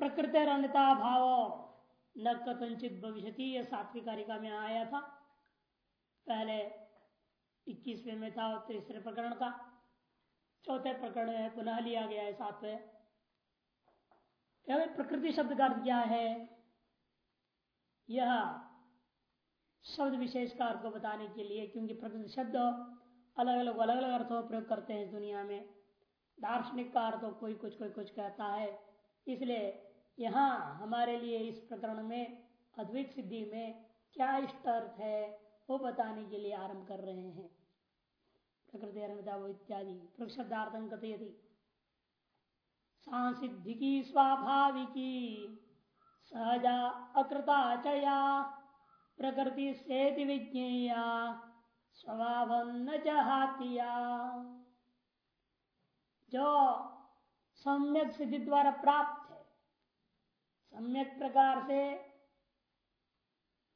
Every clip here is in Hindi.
प्रकृति अन्यता भाव। न कथनचित भविष्य यह सात्विक कारिका में आया था। पहले इक्कीसवें में था तीसरे प्रकरण का। चौथे प्रकरण में पुनः लिया गया है, सातवें। प्रकृति शब्द का अर्थ क्या है? यह शब्द विशेष का अर्थ को बताने के लिए, क्योंकि प्रकृति शब्द अलग अलग अलग अलग अर्थों प्रयोग करते हैं दुनिया में। दार्शनिक का अर्थ कोई कुछ कोई कुछ कहता है। इसलिए यहाँ हमारे लिए इस प्रकरण में, अद्वैत सिद्धि में क्या इष्ट अर्थ है, वो बताने के लिए आरंभ कर रहे हैं। प्रकृति इत्यादि प्रशब्दार्थं कथयति। सांसिद्धि स्वाभाविकी, सहजा अकृता चया, प्रकृति से विज्ञेया, स्वभाव न जहातिया जो सम्यक सिद्धि द्वारा प्राप्त सम्यक प्रकार से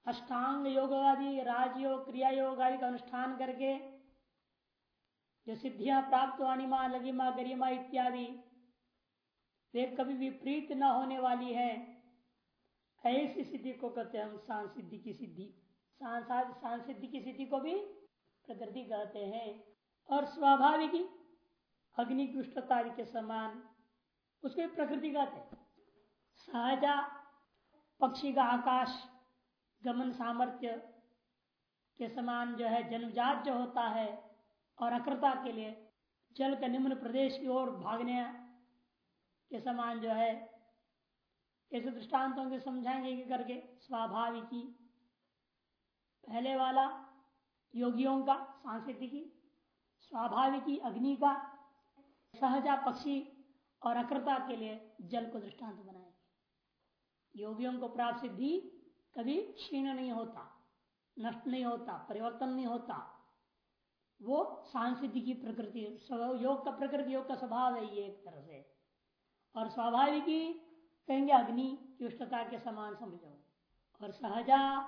अष्टांग योग आदि, राजयोग क्रिया योग आदि का अनुष्ठान करके जो सिद्धियाँ प्राप्त वाणी माँ लगिमा गरिमा इत्यादि, वे कभी विपरीत न होने वाली है। ऐसी सिद्धि को कहते हैं हम, सांसिद्धि की सिद्धि। सांसिद्धि की सिद्धि को भी प्रकृति कहते हैं। और स्वाभाविक अग्नि कृष्णता के समान उसको प्रकृति कहते हैं। सहजा पक्षी का आकाश, गमन सामर्थ्य के समान जो है जन्मजात जो होता है और अक्रता के लिए जल के निम्न प्रदेश की ओर भागने के समान जो है, ऐसे दृष्टांतों के समझाएँगे कि करके स्वाभाविकी, पहले वाला योगियों का, सांस्कृतिकी, स्वाभाविकी अग्नि का, सहजा पक्षी और अक्रता के लिए जल को दृष्टांत बनाएँगे योगियों को प्राप्त सिद्धि कभी क्षीण नहीं होता, नष्ट नहीं होता, परिवर्तन नहीं होता। वो सांसिद्धि की प्रकृति योग का प्रकृति, योग का स्वभाव है ये एक तरह से। और स्वाभाविक ही कहेंगे अग्नि की उष्णता के समान समझो। और सहजा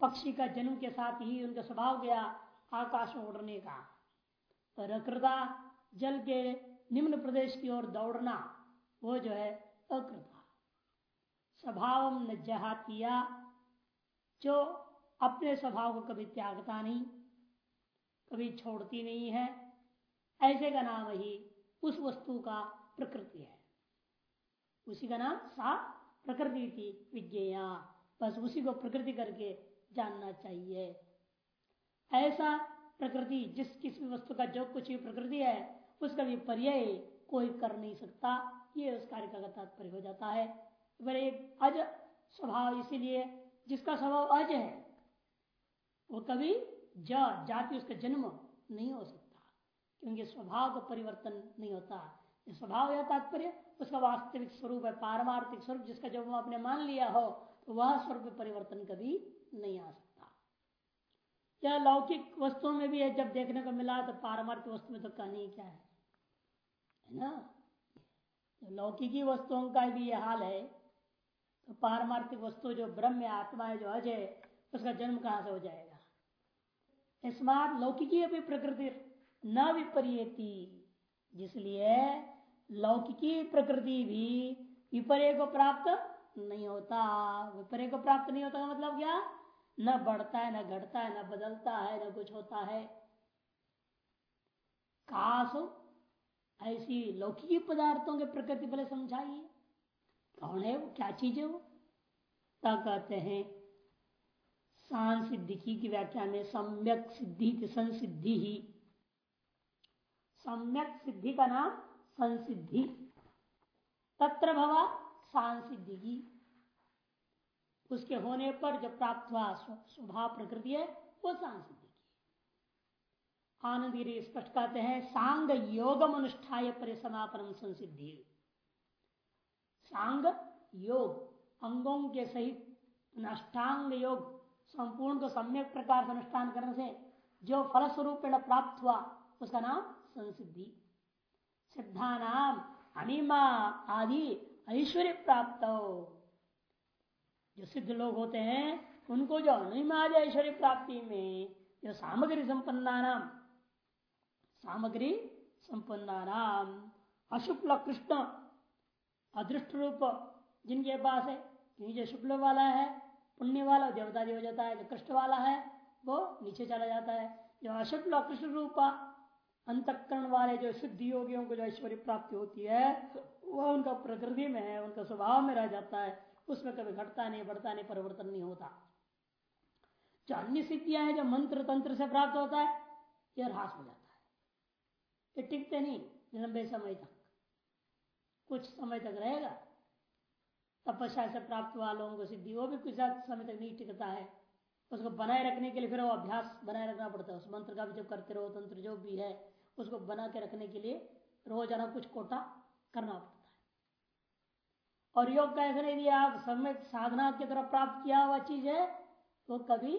पक्षी का जन्म के साथ ही उनका स्वभाव गया आकाश में उड़ने का। और जल के निम्न प्रदेश की ओर दौड़ना, वो जो है अकृता। स्वभाव न जहातिया, जो अपने स्वभाव को कभी त्यागता नहीं, कभी छोड़ती नहीं है। ऐसे का नाम ही उस वस्तु का प्रकृति है। उसी का नाम सा प्रकृति थी विज्ञा बस उसी को प्रकृति करके जानना चाहिए। ऐसा प्रकृति जिस किस वस्तु का जो कुछ भी प्रकृति है, उसका भी पर्याय कोई कर नहीं सकता। ये उस कार्य का तात्पर्य हो जाता है। एक अज स्वभाव इसीलिए जिसका स्वभाव अज है, वो कभी जाति उसका जन्म नहीं हो सकता, क्योंकि स्वभाव का परिवर्तन नहीं होता। स्वभाव या तात्पर्य, उसका वास्तविक स्वरूप है, पारमार्थिक स्वरूप, जिसका जब आपने मान लिया हो तो वह स्वरूप परिवर्तन कभी नहीं आ सकता। या लौकिक वस्तुओं में भी है, जब देखने को मिला तो पारमार्थिक वस्तु में तो कहानी क्या है? है ना? लौकिकी वस्तुओं का भी यह हाल है तो पारमार्थिक वस्तु जो ब्रह्म आत्मा है, जो अजय, उसका जन्म कहाँ से हो जाएगा? स्मार्ट लौकिकी अभी प्रकृति, न विपरीयती जिसलिए लौकिकी प्रकृति भी विपर्य को प्राप्त नहीं होता। विपर्य को प्राप्त नहीं होता का मतलब क्या? न बढ़ता है, न घटता है, न बदलता है, न कुछ होता है। काश ऐसी लौकिकी पदार्थों के प्रकृति पहले समझाइए। कौन है वो? क्या चीज़ है वो? कहते हैं सांसिद्धि की व्याख्या में सम्यक सिद्धि संसिद्धि ही। सम्यक सिद्धि का नाम संसिद्धि। तत्र भवा सांसिद्धि की। उसके होने पर जो प्राप्त हुआ स्वभाव प्रकृति है, वो सांसिद्धि आनंद स्पष्ट कहते हैं, सांग योगम अनुष्ठाय परिसमापन संसिद्धि। सांग योग, अंगों के सहित अष्टांग योग, संपूर्ण को सम्यक प्रकार से अनुष्ठान करने से जो फलस्वरूप प्राप्त हुआ, उसका नाम संसिद्धि। सिद्धा नाम अनिमा आदि ऐश्वर्य प्राप्त हो। जो सिद्ध लोग होते हैं, उनको जो अनिमा आदि ऐश्वर्य प्राप्ति में जो सामग्री संपन्ना नाम सामग्री संपन्ना नाम अशुक्ल कृष्ण अदृष्ट रूप जिनके पास है, क्योंकि जो शुक्ल वाला है, पुण्य वाला, देवता हो जाता है, जो कृष्ण वाला है, वो नीचे चला जाता है। जो अशुक्ल कृष्ण रूपा अंतकरण वाले जो शुद्ध योगियों को जो ऐश्वर्य प्राप्ति होती है, वह उनका प्रकृति में है, उनका स्वभाव में रह जाता है। उसमें कभी घटता नहीं, बढ़ता नहीं, परिवर्तन नहीं होता। जो अन्य सिद्धियाँ हैं, जो मंत्र तंत्र से प्राप्त होता है, यह ह्रास हो जाता है। ये टिकते नहीं लंबे समय तक। कुछ समय तक रहेगा। तपस्या से प्राप्त वालों को सिद्धि, वो भी कुछ समय तक नहीं टिकता है। उसको बनाए रखने के लिए फिर वो अभ्यास बनाए रखना पड़ता है। उस मंत्र का भी जब करते रहो, तंत्र जो भी है, उसको बना के रखने के लिए रोज़ाना कुछ कोटा करना पड़ता है। और योग का ऐसा दिया आप समय साधना की तरफ़ प्राप्त किया हुआ चीज़ है तो कभी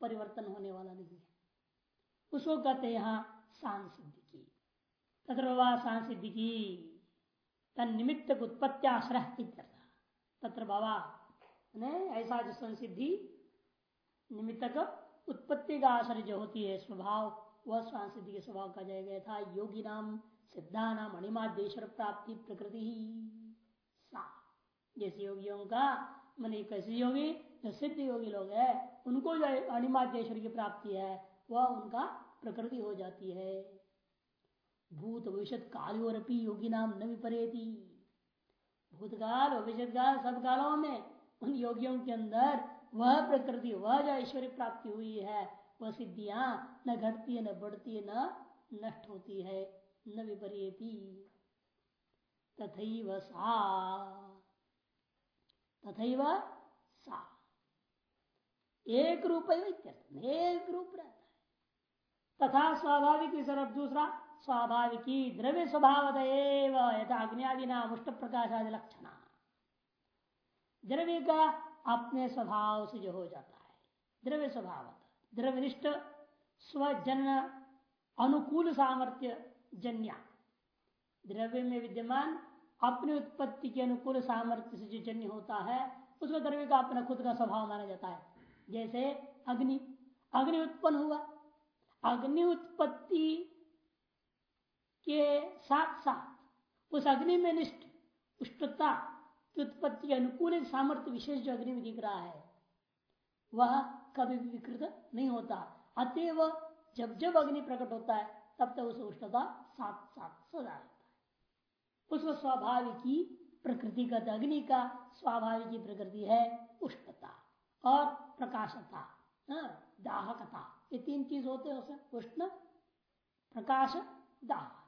परिवर्तन होने वाला नहीं है। उसको कहते हैं यहाँ सांसिद्धि की। तथा सांसिद्धि की। तन निमित्त उत्पत्तियाश्रय तत्र ऐसा जो संसिद्धि निमित्तक उत्पत्ति का आश्रय जो होती है स्वभाव वह सांसिद्धि के स्वभाव का जाएगा था। योगी नाम सिद्धा नाम अणिमादेश्वर प्राप्ति प्रकृति जैसे योगियों का, मैंने कैसे योगी, जो सिद्ध योगी लोग है, उनको जो अणिमादेश्वर की प्राप्ति है, वह उनका प्रकृति हो जाती है। भूत भविष्य काल और योगी नाम न विपरेती। भूतकाल भविष्य काल सब कालों में उन योगियों के अंदर वह प्रकृति, वह जो ऐश्वर्य प्राप्ति हुई है, वह सिद्धियाँ न घटती है न बढ़ती है न नष्ट होती है, न विपरीती। तथा सा। तथा सा। एक रूप एक रूप रहता है। तथा स्वाभाविक दूसरा स्वाभाविकी द्रव्य स्वभाव यथा उष्ट प्रकाश आदि लक्षण। द्रव्य का अपने स्वभाव से जो हो जाता है द्रव्य स्वभाव द्रव्यनिष्ठ स्वजन अनुकूल सामर्थ्य, जन्या। द्रव्य में विद्यमान अपनी उत्पत्ति के अनुकूल सामर्थ्य से जो जन्य होता है, उसको द्रव्य का अपना खुद का स्वभाव माना जाता है। जैसे अग्नि। अग्नि उत्पन्न हुआ। अग्नि उत्पत्ति के साथ साथ उस अग्नि में निष्ठ उष्टता की उत्पत्ति अनुकूल एक सामर्थ्य विशेष जो अग्नि में दिख रहा है वह कभी भी विकृत नहीं होता। अतएव जब जब अग्नि प्रकट होता है तब तक उस उष्णता साथ साथ सदा रहता है। उसको स्वाभाविकी प्रकृति का अग्नि का स्वाभाविक ही प्रकृति है उष्णता और प्रकाशता हाँ, दाहकता। ये तीन चीज़ होते हैं उसमें उष्ण प्रकाश दाह।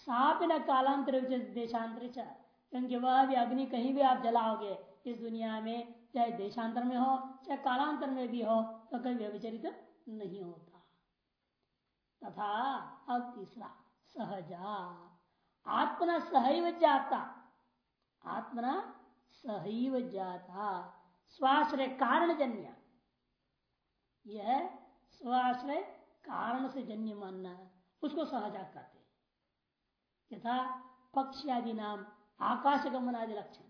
साप न कालांतर देशांतर क्योंकि वह भी अग्नि कहीं भी आप जलाओगे, इस दुनिया में, चाहे देशांतर में हो, चाहे कालांतर में भी हो तो कभी व्यविचरित नहीं होता। तथा अब तीसरा, सहजा। आत्मना सहैव जाता। आत्मना सहैव जाता। स्वाश्रय कारण जन्य यह स्वाश्रय कारण से जन्य मानना उसको सहजा कहते यथा पक्ष आदि नाम आकाश गमन आदि लक्षण।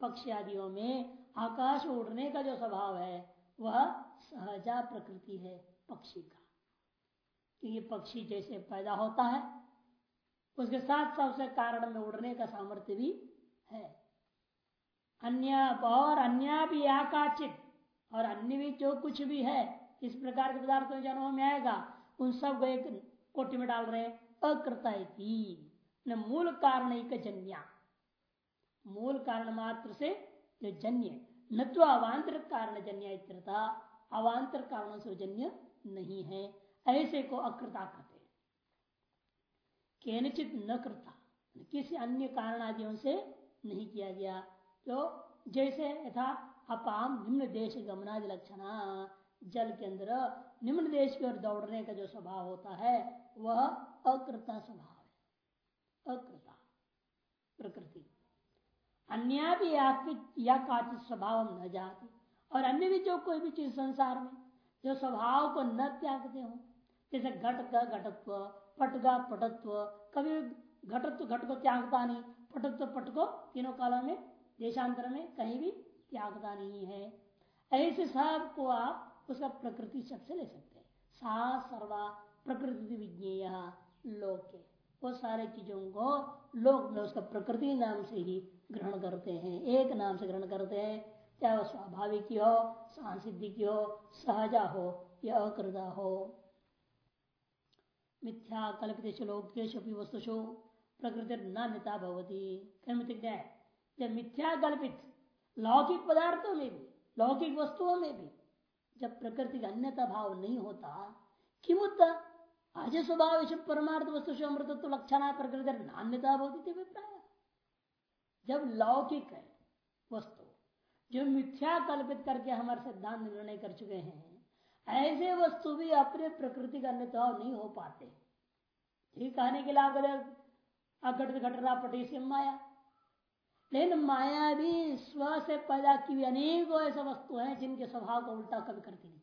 पक्षी आदियों में आकाश उड़ने का जो स्वभाव है, वह सहजा प्रकृति है, पक्षी का। क्योंकि पक्षी जैसे पैदा होता है, उसके साथ साथ उसके कारण में उड़ने का सामर्थ्य भी है। अन्य, और अन्य भी आकाचित और अन्य भी जो कुछ भी है, इस प्रकार के पदार्थों जन्म में आएगा, उन सबको एक कोटि में डाल रहे अकृता न मूल कारण एक जन्या। मूल कारण मात्र से जो जन्य न तो अवान्तर कारण जन्य अवान्तर कारणों से जन्य नहीं है। ऐसे को अकृता कहते केनचित न करता किसी अन्य कारण आदियों से नहीं किया गया। तो जैसे यथा अपाम निम्न देश गमनादि लक्षण। जल के अंदर निम्न देश की ओर दौड़ने का जो स्वभाव होता है, वह अकृता स्वभाव है। अकृता, प्रकृति। अन्य भी या काचित स्वभाव न जाती। और अन्य भी जो कोई भी चीज़ संसार में, जो स्वभाव को न त्यागते हो, जैसे घट का घटत्व, पट का पटत्व, कभी घटत्व, घट को त्यागता नहीं, पटत्व, पट को तीनों कालों में, देशांतर में कहीं भी त्यागता नहीं है। ऐसे सबको आप उसका प्रकृति शब्द से ले सकते हैं। सा सर्वा प्रकृति विज्ञेय लोके। वो सारे चीज़ों को लोग उसका प्रकृति नाम से ही ग्रहण करते हैं। एक नाम से ग्रहण करते हैं। चाहे वह स्वाभाविक हो सांसिद्धि की हो सहजा हो या अकृदा हो। मिथ्या कल्पित लोकेश वस्तुषु प्रकृति नान्यता भवती। क्या है? जब मिथ्या कल्पित लौकिक पदार्थों में भी, लौकिक वस्तुओं में भी जब प्रकृति का अन्यता भाव नहीं होता किमुत आज स्वभाव परमार्थ वस्तु से अमृतत्व लक्षण प्रकृति नान्यता होती थी अभिप्राय। जब लौकिक है वस्तु, जो मिथ्या कल्पित करके हमारे सिद्धांत निर्णय कर चुके हैं, ऐसे वस्तु भी अपने प्रकृति का अन्यता नहीं हो पाते। ठीक कहने के लिए अघट घट रहा पटी से माया लेकिन माया भी स्व से पैदा की हुई अनेकों ऐसे वस्तु हैं जिनके स्वभाव को उल्टा कभी करती नहीं।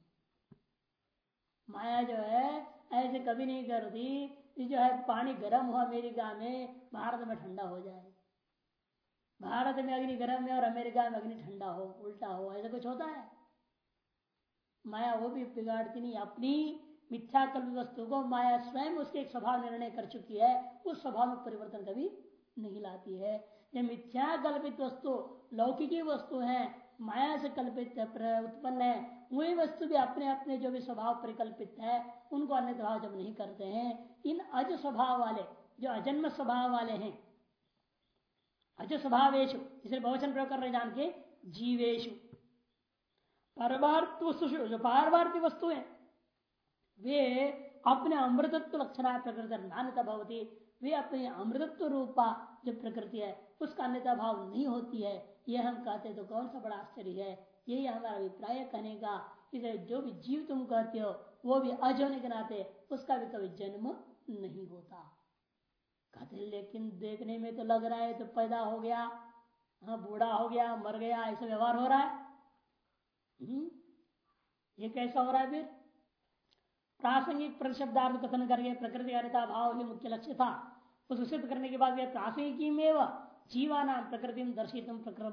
माया जो है, ऐसे कभी नहीं करती जो है पानी गर्म हुआ अमेरिका में, भारत में ठंडा हो जाए। भारत में अग्नि गर्म है और अमेरिका में अग्नि ठंडा हो, उल्टा हो, ऐसा कुछ होता है? माया वो भी बिगाड़ती नहीं, अपनी मिथ्या कल्प वस्तु को माया स्वयं उसके एक स्वभाव निर्णय कर चुकी है, उस स्वभाव में परिवर्तन कभी नहीं लाती है। ये मिथ्या कल्पित वस्तु, लौकिकी वस्तु है, माया से कल्पित उत्पन्न है। वही वस्तु भी अपने अपने जो भी स्वभाव परिकल्पित है, उनको अन्य भाव जब नहीं करते हैं। इन अज स्वभाव वाले, जो अजन्म स्वभाव वाले हैं, अज स्वभावेश इसे बहुवचन प्रयोग कर रहे जान के, जीवेशु। परमार्थ वस्तु जो पारमार्थी वस्तु है, वे अपने अमृतत्व लक्षण प्रकृति नान्यता भवती। वे अपने अमृतत्व रूपा जो प्रकृति है, उसका अन्यता भाव नहीं होती है। यह हम कहते तो कौन सा बड़ा आश्चर्य है? यही हमारा अभिप्राय कहने का इसे जो भी जीव तुम कहते हो, वो भी अज होने के नाते, उसका भी कभी जन्म नहीं होता। कहते लेकिन देखने में तो लग रहा है तो पैदा हो गया। हाँ बूढ़ा हो गया, मर गया, ऐसा व्यवहार हो रहा है? हम्म? ये कैसा हो रहा है फिर? प्रासंगिक प्रशब्दार्थ कथन करके प्रकृति का भाव ही मुख्य लक्ष्य था। उसको सिद्ध करने के बाद प्रासंगिकी में जीवाना प्रकृति दर्शित प्रक्रम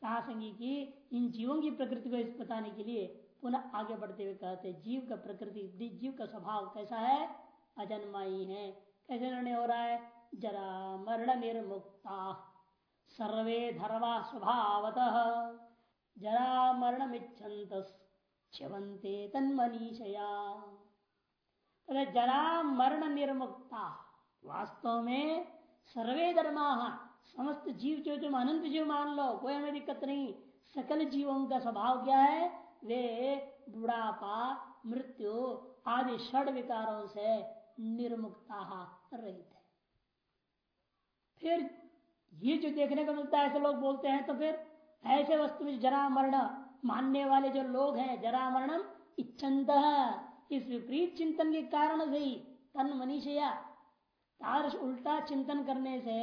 प्रासंगिकी इन जीवों की प्रकृति को बताने के लिए पुनः आगे बढ़ते हुए कहते, जीव का प्रकृति, जीव का स्वभाव कैसा है? अजन्माई है। कैसे निर्णय हो रहा है? जरा मरण निर्मुक्ता। सर्वे धर्मा स्वभावत। जरा मरण मिच्छन्त च्यवंते तन्मनीषया। जरा मरण निर्मुक्ता। वास्तव में सर्वे धर्मा, समस्त जीव जो तुम अनंत जीव मान लो, कोई हमें दिक्कत नहीं। सकल जीवों का स्वभाव क्या है? वे बुढ़ापा, मृत्यु आदि षड विकारों से निर्मुक्ता रहित है। फिर ये जो देखने को मिलता है, ऐसे लोग बोलते हैं तो फिर ऐसे वस्तु में जरा मरण, मानने वाले जो लोग हैं, जरा मरणम इच्छंत इस विपरीत चिंतन के कारण से ही तन मनीषया तारस उल्टा चिंतन करने से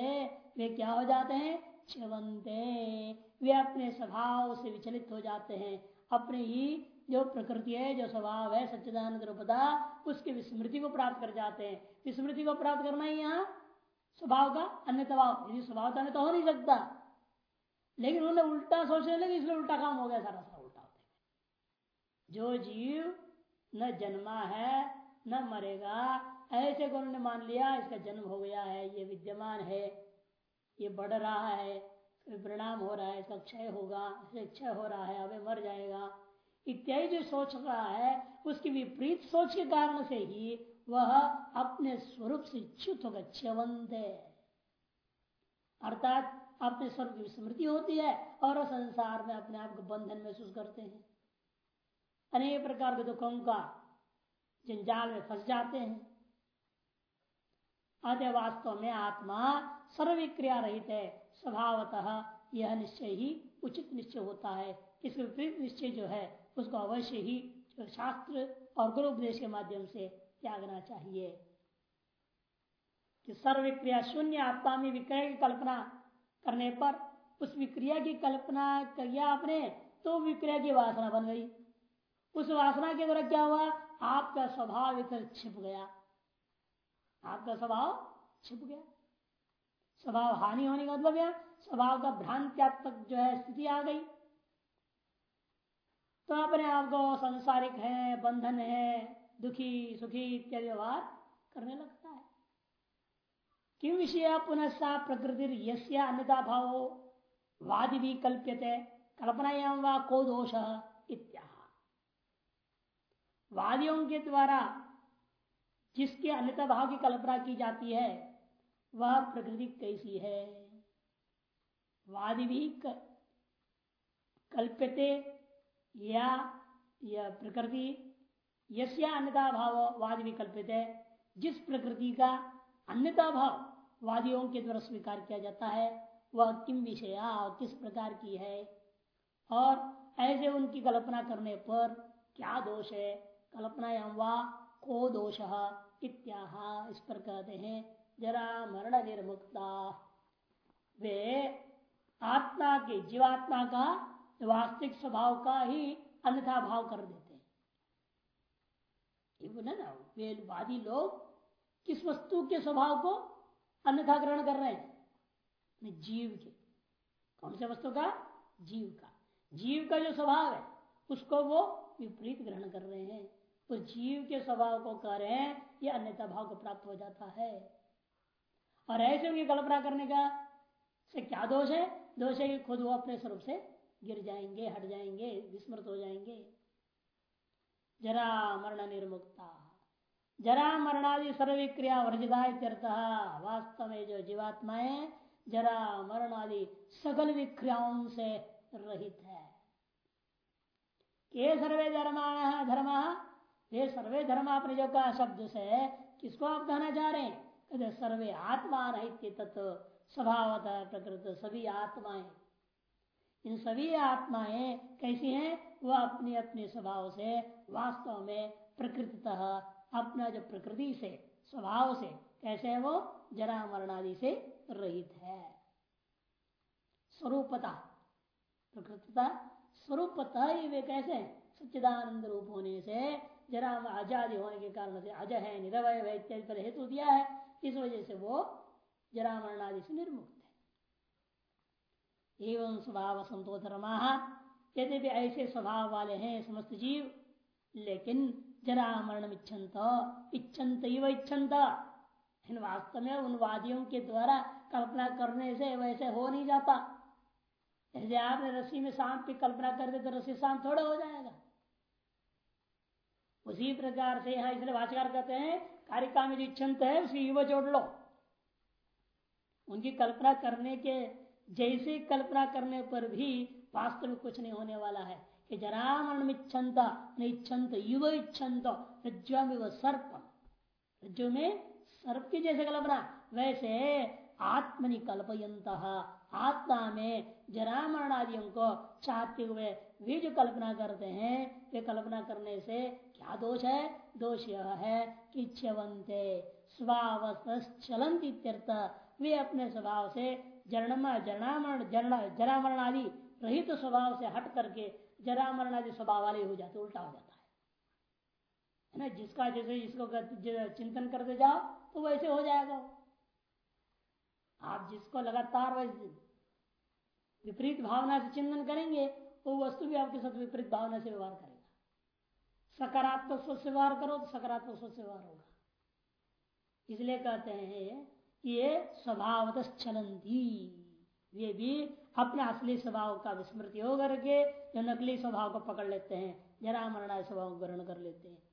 वे क्या हो जाते हैं? छवंते वे अपने स्वभाव से विचलित हो जाते हैं। अपने ही जो प्रकृति है, जो स्वभाव है, सच्चिदानंद रूपता उसकी विस्मृति को प्राप्त कर जाते हैं। विस्मृति को प्राप्त करना ही यहाँ स्वभाव का अन्य स्वभाव यदि स्वभाव तो अन्य तो हो नहीं सकता, लेकिन उन्होंने उल्टा सोचने लगे, इसलिए उल्टा काम हो गया, सारा सारा उल्टा होते जो जीव न जन्मा है, न मरेगा। ऐसे को उन्होंने मान लिया, इसका जन्म हो गया है, ये विद्यमान है, ये बढ़ रहा है परिणाम हो रहा है, इसका क्षय होगा क्षय हो रहा है, अबे मर जाएगा। इत्यादि जो सोच रहा है, उसकी विपरीत सोच के कारण से ही वह अपने स्वरूप से च्युत होगा च्यवंत अर्थात, अपने स्वरूप की स्मृति होती है और संसार में अपने आप को बंधन महसूस करते हैं। अनेक प्रकार के दुखों का जंजाल में फंस जाते हैं। अतः वास्तव में आत्मा सर्विक्रिया रहित है, स्वभावतः यह निश्चय ही उचित निश्चय होता है। इस विपरीत निश्चय जो है, उसको अवश्य ही शास्त्र और गुरु उपदेश के माध्यम से त्यागना चाहिए। कि शून्य आत्मा में विक्रय की कल्पना करने पर, उस विक्रिया की कल्पना किया आपने तो विक्रिया की वासना बन गई। उस वासना के द्वारा क्या हुआ? आपका स्वभाव इधर छिप गया। आपका स्वभाव छिप गया। स्वभाव हानि होने का मतलब स्वभाव का भ्रांत्यात्मक जो है स्थिति आ गई। तो अपने आप को संसारिक है, बंधन है, दुखी, सुखी इत्यादि व्यवहार करने लगता है। किम विषय पुनः प्रकृति यस्य अन्यता भाव? वादि भी कल्प्यते। कल्पनायाम व को दोष? वादियों के द्वारा जिसके अन्यता भाव की कल्पना की जाती है, वह प्रकृति कैसी है? वादि भी कल्प्यते या यह प्रकृति? यश्या अन्यता भाव वाद भी कल्पित है। जिस प्रकृति का अन्यता भाव वादियों के द्वारा स्वीकार किया जाता है, वह किम विषया, किस प्रकार की है? और ऐसे उनकी कल्पना करने पर क्या दोष है? कल्पनायाम वा को दोष इत्याह। इस पर कहते हैं, जरा मरण निर्मुक्ता वे आत्मा के जीवात्मा का वास्तविक स्वभाव का ही अन्यथा भाव कर देते हैं। ना, वे वादी लोग किस वस्तु के स्वभाव को अन्यथा ग्रहण कर रहे हैं? जीव के। कौन से वस्तु का? जीव का। जीव का जो स्वभाव है, उसको वो विपरीत ग्रहण कर रहे हैं। तो जीव के स्वभाव को कह रहे हैं ये अन्यता भाव को प्राप्त हो जाता है। और ऐसे उनकी कल्पना करने का से क्या दोष है? दोष है कि खुद वो अपने स्वरूप से गिर जाएँगे, हट जाएँगे, विस्मृत हो जाएँगे। जरा मरण निर्मुक्ता। जरा मरणादि सर्विक्रिया वर्जिता वास्तव में जो जीवात्माएँ जरा मरण आदि सकल विक्रियाओं से रहित है। ये सर्वे धर्मान धर्म ये सर्वे धर्म अपने जो का शब्द से, किसको आप कहना चाह रहे हैं? सर्वे आत्मा रहित तत्व स्वभावतः प्रकृत, सभी आत्माएँ। इन सभी आत्माएँ कैसी हैं? वह अपने अपने स्वभाव से, वास्तव में प्रकृतितः, अपना जो प्रकृति से, स्वभाव से, कैसे है वो? जरा मरणादि से रहित है। स्वरूपता, प्रकृतिता स्वरूपता ही वे कैसे सच्चिदानंद रूप होने से जरा आज़ादी होने के कारण से अज है, निरवय इत्यादि पर हेतु दिया है, इस वजह से वो जरा मरणादि से निर्मुक्त है। एवं स्वभाव संतो धर्मा यदि भी ऐसे स्वभाव वाले हैं समस्त जीव, लेकिन जरा मरण इच्छन्त इच्छन्त। इच्छन्त वास्तव में उन वादियों के द्वारा कल्पना करने से वैसे हो नहीं जाता। जैसे आपने रस्सी में सांप की कल्पना कर दे तो रस्सी सांप थोड़ा हो जाएगा। उसी प्रकार से यहाँ इसलिए भाषाकार कहते हैं कारिका में जो इच्छन्त है उसकी युवा जोड़ लो। उनकी कल्पना करने के, जैसे कल्पना करने पर भी वास्तव में कुछ नहीं होने वाला है कि जरा मरण इच्छनता इच्छन्त, युव इच्छन्त रज्जु में सर्प। रज्जु में सर्प की जैसे कल्पना, वैसे आत्मनि कल्पयंत आत्मा में जरा मरण आदियों को चाहते हुए वे जो कल्पना करते हैं, वे कल्पना करने से क्या दोष है? दोष यह है कि च्यवंते स्वभाव चलंत वे अपने स्वभाव से जरणमा जरणामरण जरा मरण आदि रहित तो स्वभाव से हट करके जरा मरण आदि स्वभाव वाले हो जाते, उल्टा हो जाता है। ना? जिसका जैसे जिसको चिंतन करते जाओ तो वैसे हो जाएगा। आप जिसको लगातार विपरीत भावना से चिंतन करेंगे, वो वस्तु भी आपके साथ विपरीत भावना से व्यवहार करेगा। सकारात्मक सोच से व्यवहार करो तो सकारात्मक सोच से व्यवहार होगा। इसलिए कहते हैं, ये स्वभावत चलंती ये भी अपने असली स्वभाव का विस्मृति हो करके जो नकली स्वभाव को पकड़ लेते हैं, जरा मरणा स्वभाव ग्रहण कर लेते हैं।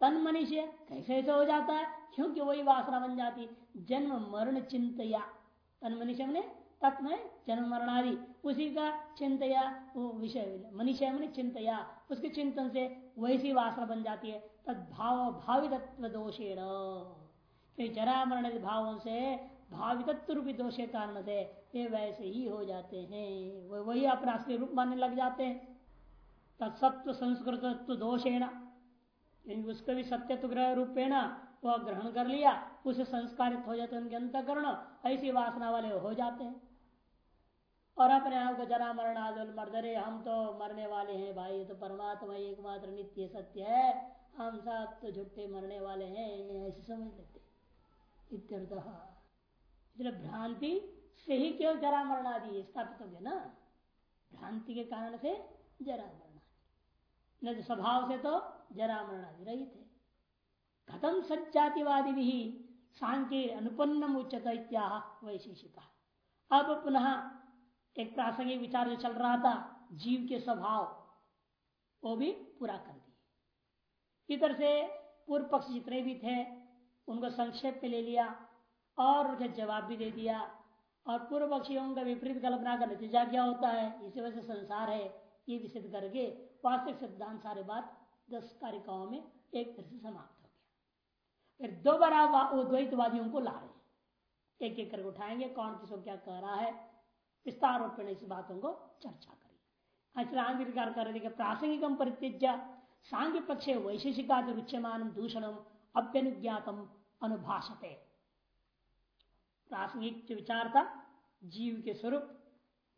तन मनुष्य कैसे ऐसे हो जाता है? क्योंकि वही वासना बन जाती जन्म, मरण, चिंतया। तन मनुष्य ने तत्व जन्म, मरण आदि। उसी का चिंतया वो विषय मनुष्य मैंने चिंतया। उसके चिंतन से वैसी वासना बन जाती है। तद भाव भावी तत्व दोषेण जरा मरण भावों से भावितत्व रूपी दोष के कारण से ये वैसे ही हो जाते हैं। वो वही अपना असली रूप मानने लग जाते हैं। तत्सत्व संस्कृत दोषेण। उसको भी सत्यत्व ग्रह रूपेण वह ग्रहण कर लिया, उसे संस्कारित हो जाते उनके अंतकरण, ऐसी वासना वाले हो जाते हैं। और अपने आप को जरा मरण आदल मर्दरे हम तो मरने वाले हैं भाई तो परमात्मा एकमात्र नित्य सत्य है। हम सब तो झुट्टे मरने वाले हैं ऐसे समझ लेते इसलिए भ्रांति से ही केवल जरा मरण आदि स्थापित हो गया ना। भ्रांति के कारण से जरा मरण न तो स्वभाव से तो जरा मरण आदि रही थे खत्म सज्जातिवादी भी सांख्य अनुपन्न उच्चत इत्या वैशेषिका। अब पुनः एक प्रासंगिक विचार जो चल रहा था, जीव के स्वभाव, वो भी पूरा कर दिए इधर से पूर्व पक्ष जितने भी थे, उनको संक्षेप में ले लिया और उनके जवाब भी दे दिया। और पूर्व पक्षियों का विपरीत कल्पना का नतीजा क्या होता है? इसी वजह से संसार है, ये विषित करके वास्तविक सिद्धांत सारे बात दस कारिकाओं में एक तरह से समाप्त हो गया। फिर दोबारा वो द्वैतवादियों को ला रहे एक एक करके उठाएँगे, कौन किसको क्या कह रहा है विस्तार रूप में इस बातों को चर्चा करें। अचलांगिकार कर रहे प्रासंगिकम परित्यज्य सांख्य पक्षे वैशेषिका रुच्यमान दूषणम अभ्यनुज्ञातम अनुभाषते। प्रासंगिक जो विचार था, जीव के स्वरूप,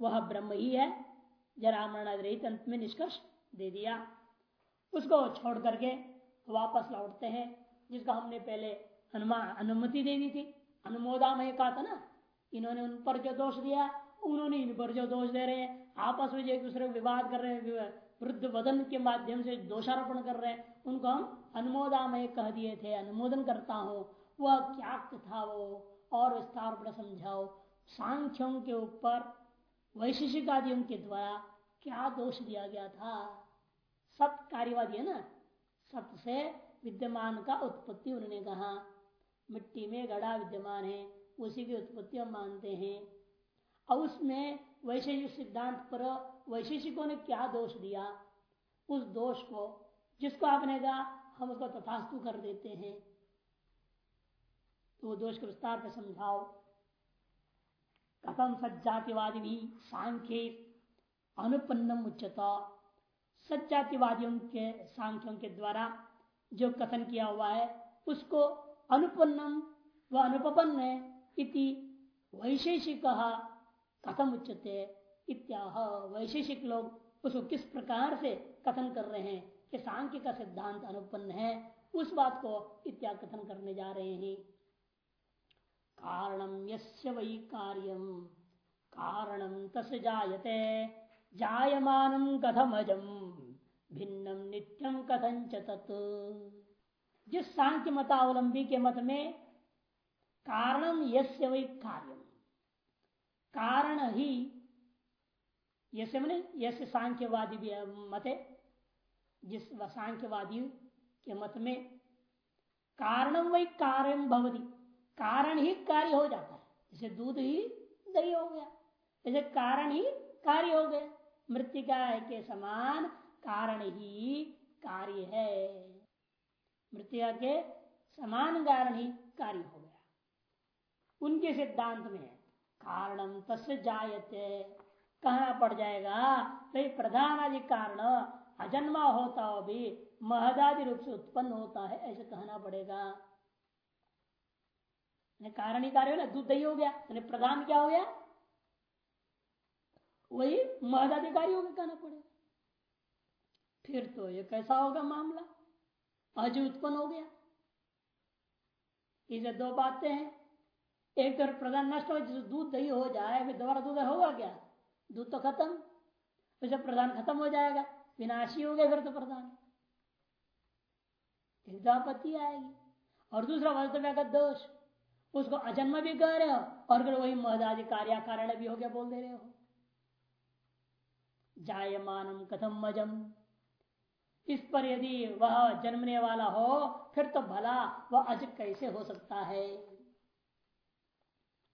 वह ब्रह्म ही है जरा मरण रहित अंत में निष्कर्ष दे दिया। उसको छोड़ करके वापस लौटते हैं, जिसका हमने पहले अनुमान अनुमति दे दी थी। अनुमोदा में कहा था ना, इन्होंने उन पर जो दोष दिया उन्होंने इन पर जो दोष दे रहे हैं, आपस में जो एक दूसरे को विवाद कर रहे हैं, वृद्ध वदन के माध्यम से दोषारोपण कर रहे हैं, उनको हम अनुमोदामय कह दिए थे, अनुमोदन करता हूँ। वह क्या था वो और विस्तार पर समझाओ। सांख्यों के ऊपर वैशिषिक आदियों के द्वारा क्या दोष दिया गया था? सत कार्यवादी है ना? सत से विद्यमान का उत्पत्ति उन्होंने कहा। मिट्टी में गड़ा विद्यमान है, उसी की उत्पत्ति हम मानते हैं। और उसमें वैशेषिक सिद्धांत पर वैशेषिकों ने क्या दोष दिया? उस दोष को, जिसको आपने कहा, हम उसको तथास्तु कर देते हैं। तो दोष के विस्तार पर समझाओ। कथम सज्जातिवादी भी सांख्य अनुपन्नम उच्चता। सज्जातिवादियों के सांख्यों के द्वारा जो कथन किया हुआ है, उसको अनुपन्नम व अनुपन्न इति वैशेषिक कथम उच्चते इत्याह। वैशेषिक लोग उसको किस प्रकार से कथन कर रहे हैं कि सांख्य का सिद्धांत अनुपन्न है, उस बात को इत्या कथन करने जा रहे हैं। कारणम यस्य वही कार्यम कारणम तस जायते, जायमान कथमजम भिन्नम नित्यम कथन तत्। जिस सांख्य मतावलंबी के मत में कारणम यस्य वही कार्यम कारण ही यसे मैंने यसे सांख्यवादी भी मत है जिस सांख्यवादी के मत में कारणम वही कार्यम भवती। कारण ही कार्य हो जाता है। जैसे दूध ही दही हो गया, जैसे कारण ही कार्य हो गया। मृतिका के समान, कारण ही कार्य है। मृतिका के समान, कारण ही कार्य हो गया। उनके सिद्धांत में कारणम तस् जायते। कहना पड़ जाएगा तो प्रधान आदि कारण, अजन्मा होता हो भी महदादि रूप से उत्पन्न होता है, ऐसे कहना पड़ेगा। कारण ही कार्य ना, दूध दही हो गया मैंने प्रधान क्या हो गया? वही महदाधिकारी हो गया कहना पड़ेगा। फिर तो ये कैसा होगा मामला? अज उत्पन्न हो गया। इसे दो बातें हैं एक तरफ़ प्रधान नष्ट हो, जिस दूध दही हो जाए, फिर दोबारा दूध होगा क्या? दूध तो खत्म। तो जब प्रधान खत्म हो जाएगा, विनाशी हो गया फिर तो प्रधान। आपत्ति आएगी। और दूसरा वास्तव्य का दोष, उसको अजन्म भी कह रहे हो, और फिर वही महदादि कार्य कारण भी हो गया बोल दे रहे हो। जायमानम कथम मजम इस पर यदि वह जन्मने वाला हो, फिर तो भला, वह अज कैसे हो सकता है?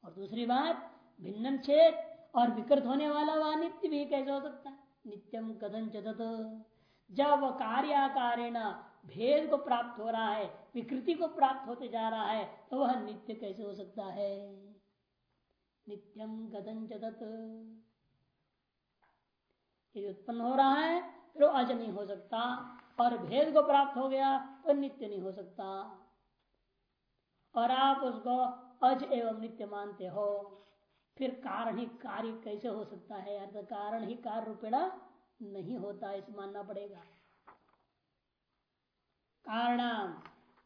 और दूसरी बात, भिन्नम छेद और विकृत होने वाला वह नित्य भी कैसे हो सकता है? नित्यम कथन चतत जब कार्याकारेण भेद को प्राप्त हो रहा है, विकृति को प्राप्त होते जा रहा है तो वह नित्य कैसे हो सकता है? नित्यम गदन जगत यदि उत्पन्न हो रहा है तो अज नहीं हो सकता, और भेद को प्राप्त हो गया तो नित्य नहीं हो सकता। और आप उसको अज एवं नित्य मानते हो। फिर कारण ही कार्य कैसे हो सकता है? अर्थ कारण ही कार्य रूपेणा नहीं होता, इसे मानना पड़ेगा। कारण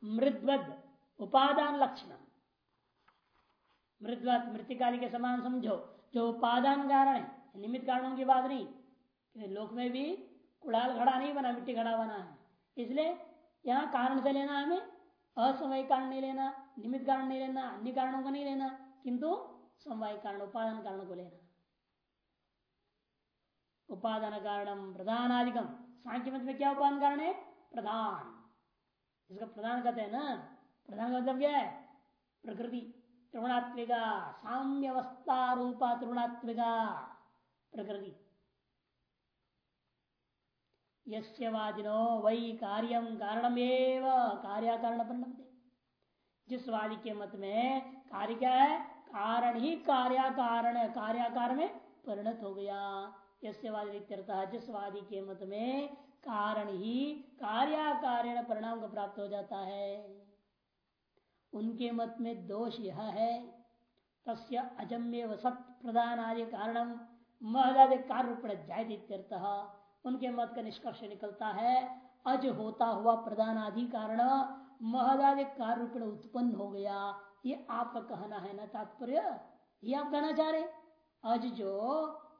मृदवद उपादान लक्षण मृदवत मृतिकाली के समान समझो, जो उपादान कारण है निमित्त कारणों की बात नहीं। लोक में भी कुड़ाल घड़ा नहीं बना, मिट्टी घड़ा बना है। इसलिए यहाँ कारण से लेना हमें, असमय कारण नहीं लेना। निमित्त कारण नहीं लेना, अन्य कारणों को नहीं लेना, किंतु समवाय कारण, उपादान कारण को लेना। उपादान कारणम प्रधानाधिकम सांख्य मत में क्या उपादान कारण है? प्रधान। इसका प्रधान कहते हैं ना, प्रधान का मतलब क्या है? प्रकृति। त्रिगुणात्मिका साम्यवस्था रूपा त्रिगुणात्मिका प्रकृति। यस्यवादिनो वही कार्यम कारणमेव कार्य कारण परिणमते जिस वादी के मत में कार्य क्या है? कारण ही कार्य कारण कार्याकार में परिणत हो गया। यस्यवादी जिस वादी के मत में कारण ही कार्याकारण परिणाम को प्राप्त हो जाता है। उनके मत में दोष यह है। तस्य अजम्य सत प्रधान आदि कारणम महदादि कार्य जायतीत्यर्थ उनके मत का निष्कर्ष निकलता है। अज होता हुआ प्रधान आदि कारण महदादि कार्य रूप उत्पन्न हो गया। ये आपका कहना है ना तात्पर्य? ये आप कहना चाह रहे? अज जो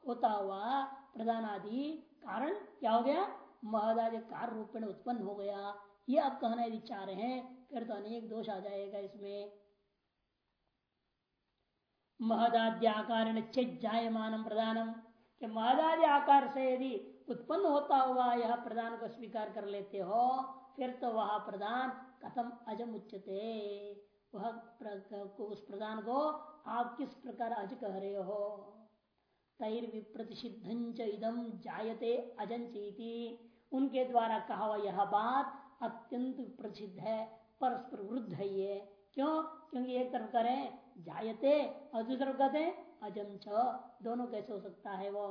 होता हुआ प्रधान आदि कारण क्या हो गया? महदादि कार्य रूप उत्पन्न हो गया। ये आप कहना यदि चाह रहे हैं, फिर तो अनेक दोष आ जाएगा इसमें। महदाद्याकार जायमान प्रधानम। कि महदादि आकार से यदि उत्पन्न होता हुआ यह प्रधान को स्वीकार कर लेते हो, फिर तो वह प्रधान कथम अजम उच्चते वह उस प्रधान को, आप किस प्रकार अज कह रहे हो? तैर विप्रतिषिद्ध इदम जायते अजंचीति उनके द्वारा कहा हुआ यह बात अत्यंत प्रसिद्ध है, परस्पर वृद्ध है ये। क्यों? क्योंकि एक तरफ़ करें जायते, और दूसरी तरफ़ कहते अजम छ दोनों कैसे हो सकता है वो?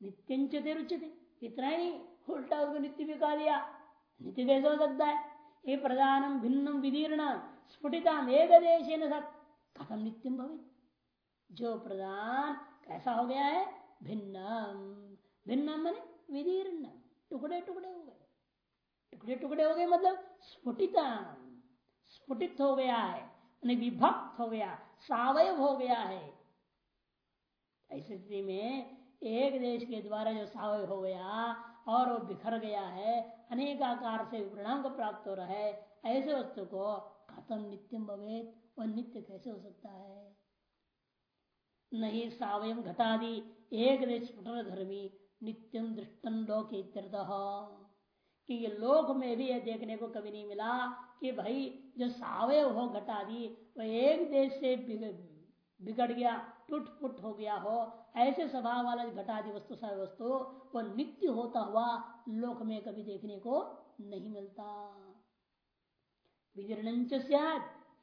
नित्यंचते रुचते इतना ही उल्टा उसको नित्य भी कहा दिया। नित्य कैसे हो सकता है? ये प्रधानम भिन्नम विदीर्ण स्फुटिता एक देश कथम नित्यम भवे जो प्रधान कैसा हो गया है भिन्नम भिन्नम मैंने विदीर्ण टुकड़े टुकड़े हो गए टुकड़े टुकड़े हो गए मतलब स्फुटिता स्फुटित हो गया है विभक्त हो गया सावयव हो गया है ऐसी स्थिति में एक देश के द्वारा जो सावय हो गया और वो बिखर गया है, अनेक आकार से परिणाम को प्राप्त हो रहा है, ऐसे वस्तु को खत्म नित्यम भवेद वह नित्य कैसे हो सकता है? नहीं सावयम घटादि, एक देश धर्मी, नित्यम दृष्टन लोक कि ये लोक में भी यह देखने को कभी नहीं मिला कि भाई जो सावय हो घटा दी वह एक देश से बिगड़ गया टूट फुट हो गया हो, ऐसे स्वभाव वाला घटा दी वस्तु सावय वस्तु वो नित्य होता हुआ लोक में कभी देखने को नहीं मिलता। विदीर्ण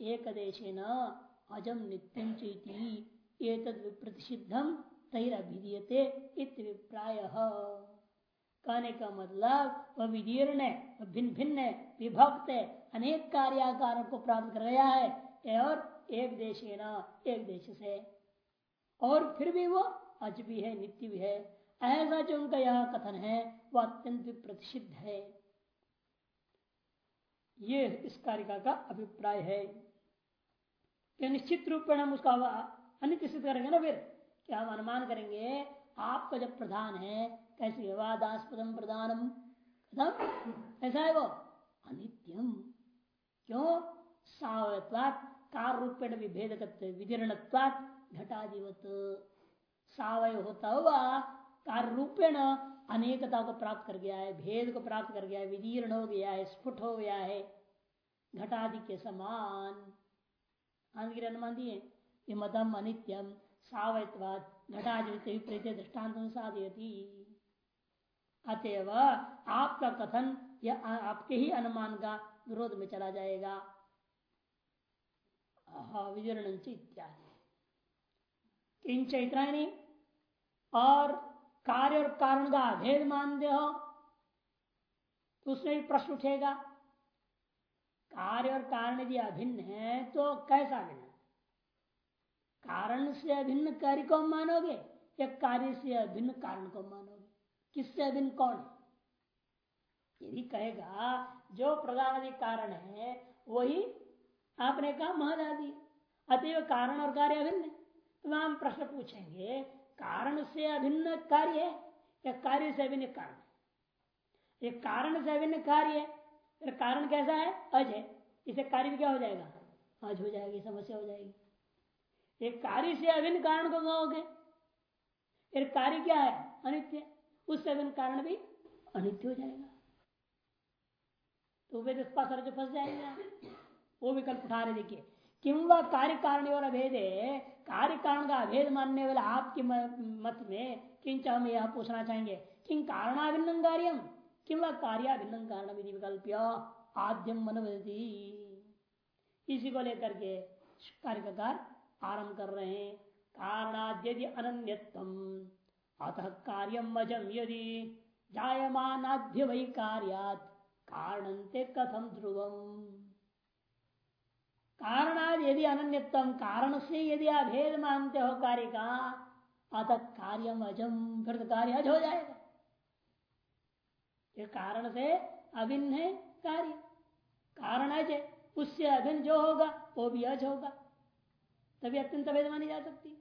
एक देश अजम नित्यम चीति विप्रतिषिद्धम तैरभिधीयते इत्यभिप्राय कहने का मतलब वह विदीर्ण भिन्न भिन्न विभक्त अनेक कार्याकारों को प्राप्त कर गया है, और एक देश एक देश से और फिर भी वो अज भी है, नित्य भी है। ऐसा जो उनका यह कथन है वह अत्यंत प्रतिषिद्ध है। ये इस कारिका का अभिप्राय है। कि निश्चित रूप में हम उसका अनित्य सिद्ध करेंगे ना फिर क्या हम अनुमान करेंगे, आपका जब प्रधान है, कैसे विवादास्पदम प्रधानम? कदम ऐसा है वो? अनित्यम। क्यों? सावयत्वात कार रूपेण विभेद विदीर्णत्वात घटाधिवत सावय होता हुआ कार रूपेण अनेकता को प्राप्त कर गया है, भेद को प्राप्त कर गया है, विदीर्ण हो गया है, स्फुट हो गया है, घटादि के समान। आंध्र अनुमान दिए ये मतम अनित्यम सावयत्वाद घटादि विपरीत दृष्टांत साधयती। अतएव आपका कथन, या आपके ही अनुमान का विरोध में चला जाएगा। इत्यादि। किंच इतना नहीं और कार्य और कारण का अभेद मानते हो तो उसमें भी प्रश्न उठेगा, कार्य और कारण यदि अभिन्न है तो कैसा भिन्न कारण से अभिन्न कार्य को मानोगे या कार्य से अभिन्न कारण को मानोगे? किससे अभिन्न? कौन? है यदि कहेगा, जो प्रधान कारण है, वही आपने कहा महदादि अतएव कारण और कार्य अभिन्न है। तो प्रश्न पूछेंगे, कारण से अभिन्न कार्य है या कार्य से अभिन्न कारण ये कारण से अभिन्न कार्य है, फिर कारण कैसा है? अज है। इसे कार्य भी क्या हो जाएगा? अज हो जाएगी, समस्या हो जाएगी। एक कार्य से अभिन्न कारण को कहोगे, फिर कार्य क्या है? अनित्य उससे अभिन्न कारण भी अनित्य हो जाएगा। तो वे फंस जाएगा, वो विकल्प उठा रहे देखिए। किंवा कार्य कारण और अभेद कार्य कारण का अभेद मानने वाले आपके मत में, किंच हम यह पूछना चाहेंगे। किं कारणाभिन्न कार्यम किंवा कार्याभिन्न कारण विधि विकल्प आद्यम मनोवती इसी को लेकर के कार्यकार आरंभ कर रहे हैं। कारणाद्यदि अनन्यतम अतः कार्यम अजम यदि जायमानाध्य वही कार्यात कारणते कथम ध्रुवम। कारणाद यदि अनन्यतम कारण से यदि अभेद मानते हो कार्य का अतः कार्यम अजम फिर तो कार्य अज हो जाएगा। ये कारण से अभिन्न है कार्य। कारण अज है उससे अभिन्न जो होगा, वो भी अज होगा। तभी अत्यंत अभेद मानी जा सकती।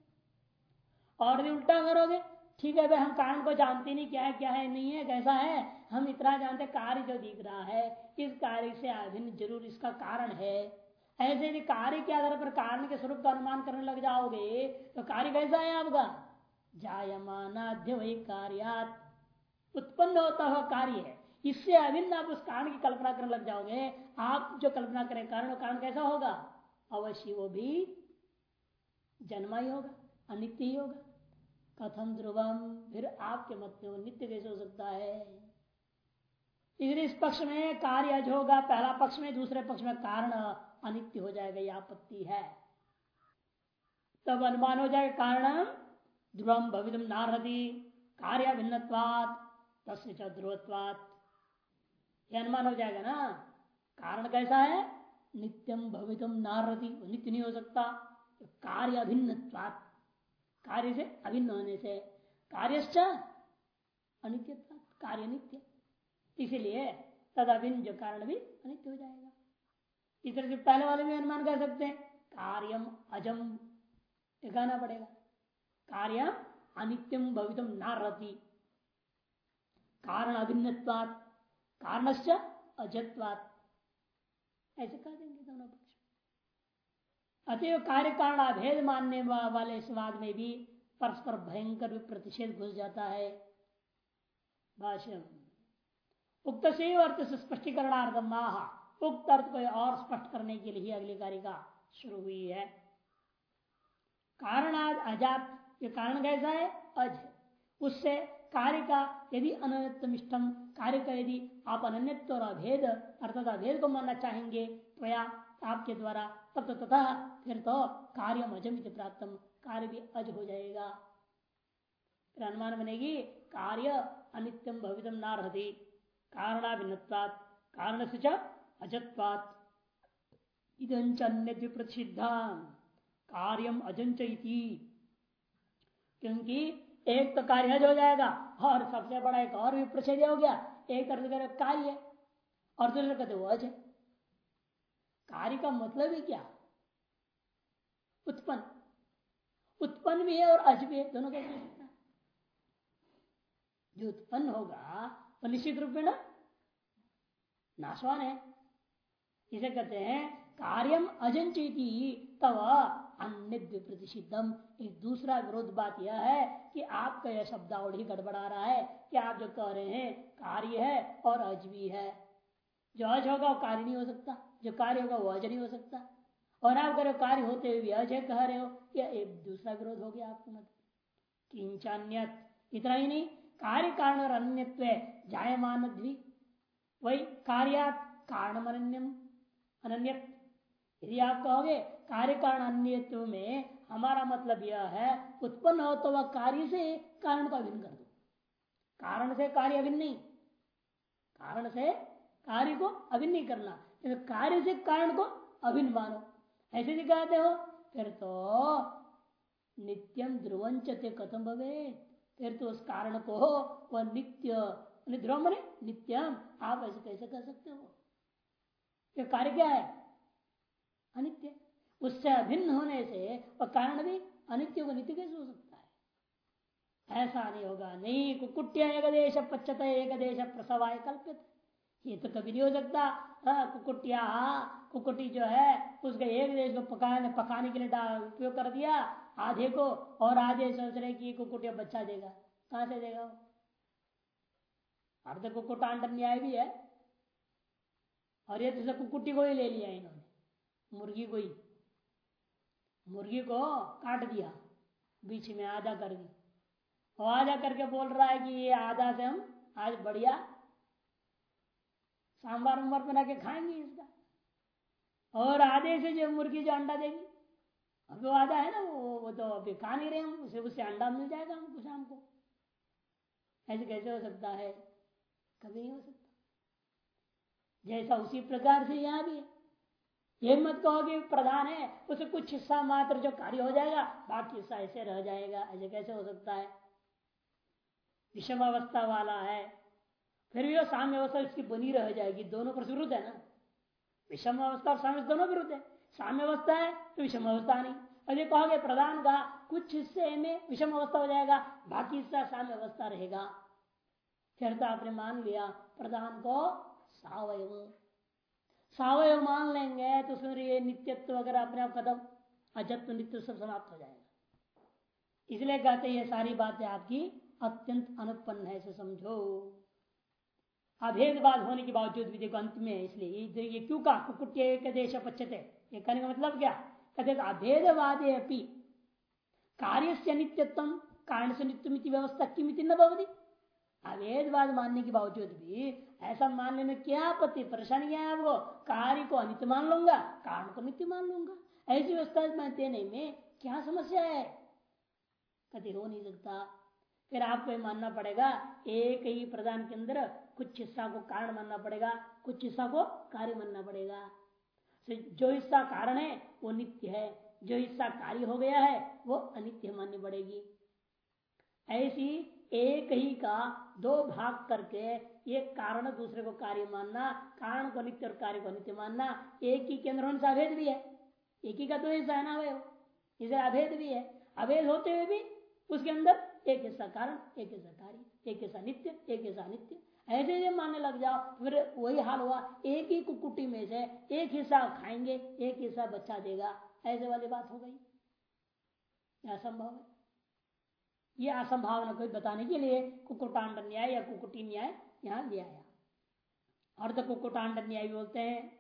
और यदि उल्टा करोगे, ठीक है भाई हम कारण को जानते नहीं, क्या है क्या है, नहीं है, कैसा है, हम इतना जानते कार्य जो दिख रहा है, इस कार्य से अभिन्न ज़रूर इसका कारण है। ऐसे यदि कार्य के आधार पर कारण के स्वरूप का अनुमान करने लग जाओगे तो कार्य कैसा है आपका। जायमानाध्य कार्यात। उत्पन्न होता हुआ कार्य है। इससे अभिन्न आप उस कारण की कल्पना करने लग जाओगे। आप जो कल्पना करें, कारण कारण कैसा होगा? अवश्य वो भी जन्मा ही होगा, अनित्य ही होगा। कथम ध्रुवम फिर आपके मत में वो नित्य कैसे हो सकता है? इस पक्ष में कार्य होगा, पहला पक्ष में, दूसरे पक्ष में कारण। अनित्य हो जाएगा यह आपत्ति है। तब अनुमान हो जाएगा कारण ध्रुवम भवितम नारदी कार्य भिन्नवाद तस्य ध्रुवत्वात। यह अनुमान हो जाएगा ना, कारण कैसा है? नित्यम भवितम नारदी नित्य नहीं हो सकता तो कार्य अभिन्न कार्य से अभिन्न होने से, कार्यश्च अनित्य कार्य नित्य। इसीलिए तद अभिन्न जो कारण भी अनित्य हो जाएगा। इस तरह से पहले वाले में अनुमान कर सकते हैं। कार्यम अजम। कहना पड़ेगा। कार्य अनित्यम भवितम न रहती कारण अभिन्नवाद कारणश्च अजत्वात। ऐसे कह देंगे दोनों पक्ष। अतएव कार्य कारण अभेद मानने वाले स्वाद में भी परस्पर भयंकर प्रतिषेध घुस जाता है। भाष्य उक्त से अर्थ से स्पष्टीकरणार्थम उक्त अर्थ को और स्पष्ट करने के लिए अगली कारिका शुरू हुई है। कारण आज अजात, ये कारण कैसा है? अज उससे कार्य का यदि अनन्यतम कार्य का यदि आप अनन्यत्व और अभेद, अर्थात अभेद को मानना चाहेंगे तो या आपके द्वारा तब तथा फिर तो कार्य अजमित प्राप्त कार्य भी अज हो जाएगा। फिर अनुमान बनेगी, कार्य अनित्यम भवितम ना रहती कारणाभिन्नवात कारण से अजत्वात। इदंच अन्य प्रसिद्धा कार्यम अजंच क्योंकि एक तो कार्य हो जाएगा, और सबसे बड़ा एक और भी प्रसिद्ध हो गया, एक तरह कार्य, और दूसरे कहते वो अज है। कार्य का मतलब ही क्या? उत्पन्न। उत्पन्न भी है और अज भी है, दोनों कैसे जो उत्पन्न होगा, वो निश्चित रूप में ना, नाशवान है। इसे कहते हैं कार्यम अजंचीति तब अन्य प्रतिषिद्धम एक दूसरा विरोध बात यह है कि आपका यह शब्दावल ही गड़बड़ा रहा है कि आप जो कह रहे हैं कार्य है और अज भी है। जो अज होगा वो कार्य नहीं हो सकता, जो कार्य होगा वो अज नहीं हो सकता। और आप करो कार्य होते हुए भी अजय कह रहे हो, यह एक दूसरा विरोध हो गया आपके मत। किंचान्य इतना ही नहीं, कार्य कारण और अन्य जायमान भी वही कार्य कारण अनन्यम अनन्य। यदि आप कहोगे कार्य कारण अन्यत्व में हमारा मतलब यह है, उत्पन्न हो तो वह कार्य से कारण को अभिन्न कर दो। कारण से कार्य अभिन्न नहीं। कारण से कार्य को अभिन्न नहीं करना। कार्य से कारण को अभिन्न मानो, ऐसे दिखाते हो, फिर तो नित्यम ध्रुवंचते कथम भवे फिर तो उस कारण को वह नित्य, ध्रुव मने नित्यम आप ऐसे कैसे कर सकते हो? ये कार्य क्या है? अनित्य। उससे अभिन्न होने से वह कारण भी अनित्य को नित्य कैसे हो सकता है? ऐसा नहीं होगा। नहीं कुकुट्य एक देश पच्चत एक देश प्रसवाय कल्पित। ये तो कभी नहीं हो सकता। हाँ, कुकुटिया हाँ कुकुटी जो है उसके एक देश को पकाने पकाने के लिए उपयोग कर दिया। आधे को और आधे सोच रहे कि कुकुटिया बच्चा देगा। कहाँ से देगा वो? अर्ध कुकुटांड न्याय भी है। और ये तो कुकुटी को ही ले लिया इन्होंने। मुर्गी को ही। मुर्गी को काट दिया, बीच में आधा कर दी। और आधा करके बोल रहा है कि ये आधा से हम आज बढ़िया सांबार उम्बर बना के खाएँगे इसका। और आधे से जो मुर्गी जो अंडा देगी, अब वो आधा है ना, वो वो तो अभी खा नहीं रहे हम, उसे उससे अंडा मिल जाएगा हमको शाम को। ऐसे कैसे हो सकता है? कभी नहीं हो सकता। जैसा उसी प्रकार से यहाँ भी है। ये मत कहो कि प्रधान है, उसे कुछ हिस्सा मात्र जो कार्य हो जाएगा, बाकी हिस्सा ऐसे रह जाएगा, ऐसे कैसे हो सकता है? विषम अवस्था वाला है, फिर भी वो साम्य अवस्था इसकी बनी रह जाएगी, दोनों पर विरुद्ध है ना? विषम अवस्था और साम्य दोनों विरुद्ध है। साम्य अवस्था है तो विषम अवस्था नहीं। ये कहोगे, प्रधान का कुछ हिस्से में विषम अवस्था हो जाएगा, बाकी हिस्सा साम्य अवस्था रहेगा। फिर तो आपने मान लिया, प्रधान को सावयव। सावयव मान लेंगे तो फिर ये नित्यत्व वगैरह अपने आप खत्म अजत्व, नित्य सब समाप्त हो जाएगा। इसलिए कहते ये सारी बातें आपकी अत्यंत अनुपन्न है, इसे समझो। अभेदवाद होने के बावजूद भी देखो, अंत में इसलिए ये क्यों कहा? कुकुट्य देश पच्चते ये कहने का मतलब क्या? कहते अभेदवादे अपनी कार्य से नित्यत्व कारण से नित्य व्यवस्था किमित न भवती। अभेदवाद मानने के बावजूद भी ऐसा मानने में क्या आपत्ति, परेशानी क्या है आपको? कार्य को अनित्य मान लूँगा, कारण को नित्य मान लूँगा। ऐसी व्यवस्था में देने में क्या समस्या है? कभी हो नहीं सकता। फिर आपको ये मानना पड़ेगा, एक ही प्रदान के अंदर कुछ हिस्सा को कारण मानना पड़ेगा, कुछ हिस्सा को कार्य मानना पड़ेगा। जो हिस्सा कारण है, वो नित्य है। जो हिस्सा कार्य हो गया है, वो अनित्य माननी पड़ेगी। ऐसी एक ही का दो भाग करके एक कारण दूसरे को कार्य मानना, कारण को नित्य और कार्य को नित्य मानना, एक ही केंद्र होने से अभेद भी है। एक ही का दो हिस्सा है ना वह इसे अभेद भी है। अभेद होते हुए भी उसके अंदर एक हिस्सा कारण, एक हिस्सा कार्य, एक हिस्सा नित्य, एक हिस्सा नित्य ऐसे जब मानने लग जाओ फिर वही हाल हुआ। एक ही कुकुटी में से एक हिस्सा खाएँगे, एक हिस्सा बच्चा देगा। ऐसे वाली बात हो गई। असंभव है? ये असंभावना को बताने के लिए कुकुटांड न्याय या कुकुटी न्याय यहाँ ले आया। अर्ध कुकुटांड न्याय बोलते हैं,